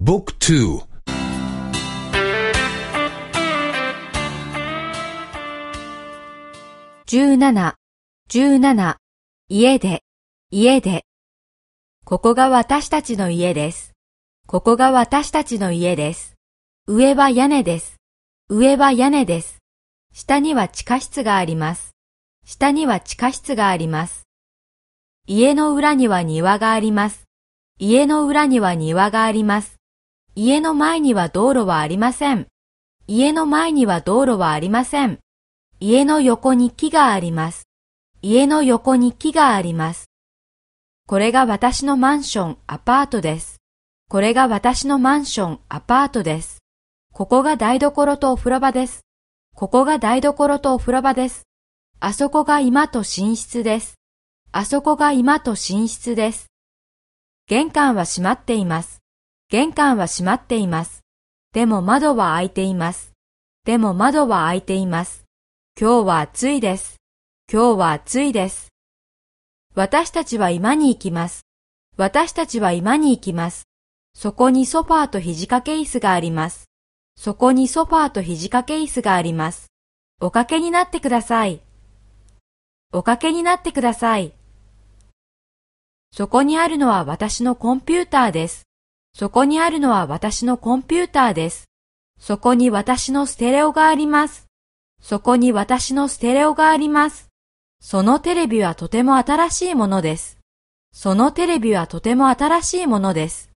Book 2 17、17、家で、家で。ここが私たちの家です。ここが私たちの家です。上は屋根です。上は屋根です。下には地下室があります。下には地下室があります。家の裏には庭があります。家の裏には庭があります。家の前には道路はありません。家の前には道路はありません。家の横に木があります。家の横に木があります。これが私のマンション、アパートです。これが私のマンション、アパートです。ここが台所とお風呂場です。ここが台所とお風呂場です。あそこが居間と寝室です。あそこが居間と寝室です。玄関は閉まっています。玄関は閉まっています。でも窓は開いています。でも窓は開いています。今日は暑いです。今日は暑いです。私たちは居間に行きます。私たちは居間に行きます。そこにソファーと肘掛け椅子があります。そこにソファーと肘掛け椅子があります。おかけになってください。おかけになってください。そこにあるのは私のコンピューターです。そこにあるのは私のコンピューターです。そこに私のステレオがあります。そこに私のステレオがあります。そのテレビはとても新しいものです。そのテレビはとても新しいものです。